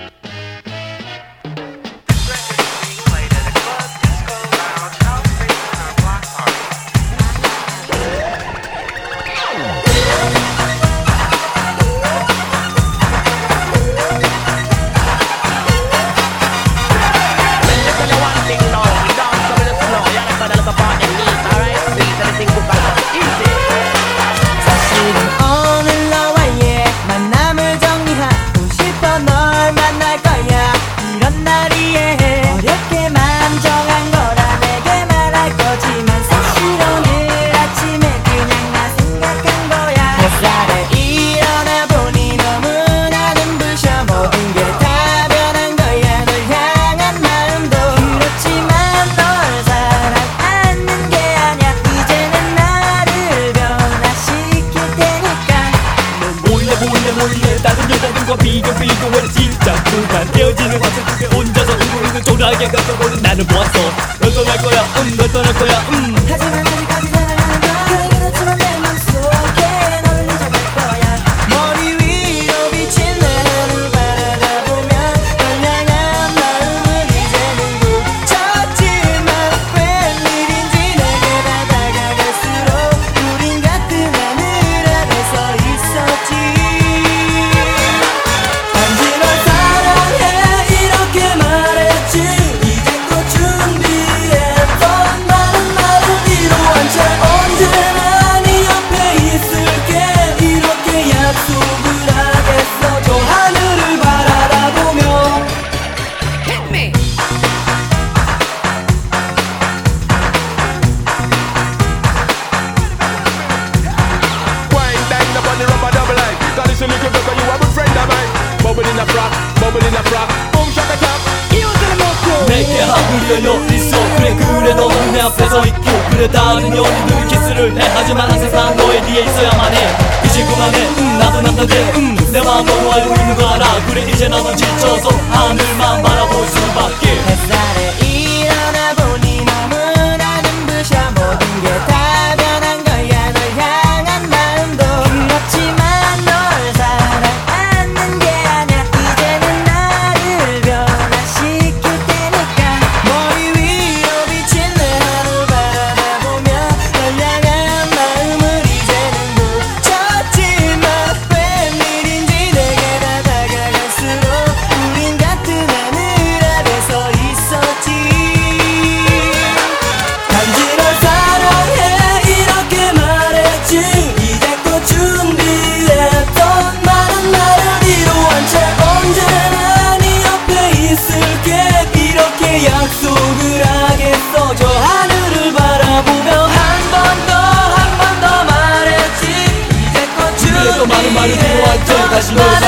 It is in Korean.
Yeah. 몰래 다른 여자들과 비교 비교해 진짜 그만. 헤어지는 화상 속에 혼자서 울고 있는 조나게 가져버린 나는 보았어 널 떠날 거야? 음널 떠날 거야? 음. 하지만 아직 rock 몸을 일러 rock 뽕샷 다 cap 이웃들은 먹고. 내게 하구려 너 있어. 그래 그래 너는 내 앞에서 있고. 그래 다른 연인들 키스를 해. 하지만 항상 난 너의 뒤에 있어야만 해. 이제 그만해. 음 나도 남자인데 음내 마음 너무 알고 있는 거 알아 그래 이제 나도 지쳐서 하늘만 바라볼 수밖에 más.